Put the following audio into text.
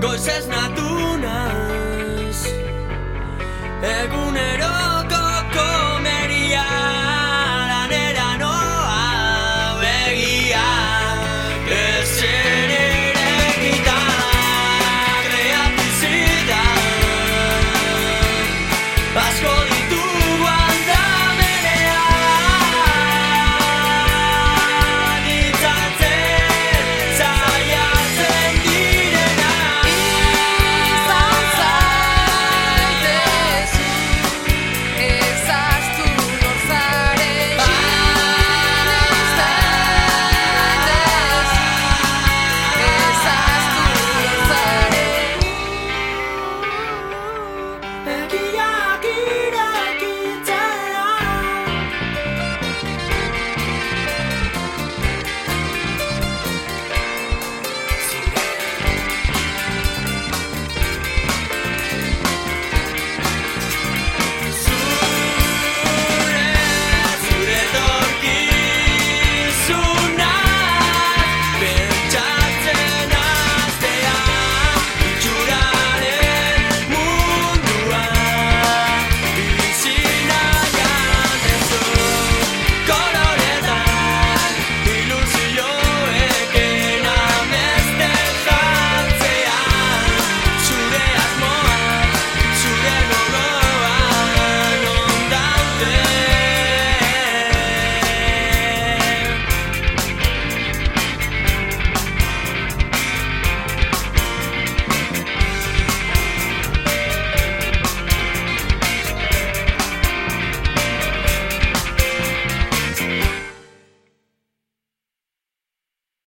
Goizez natuna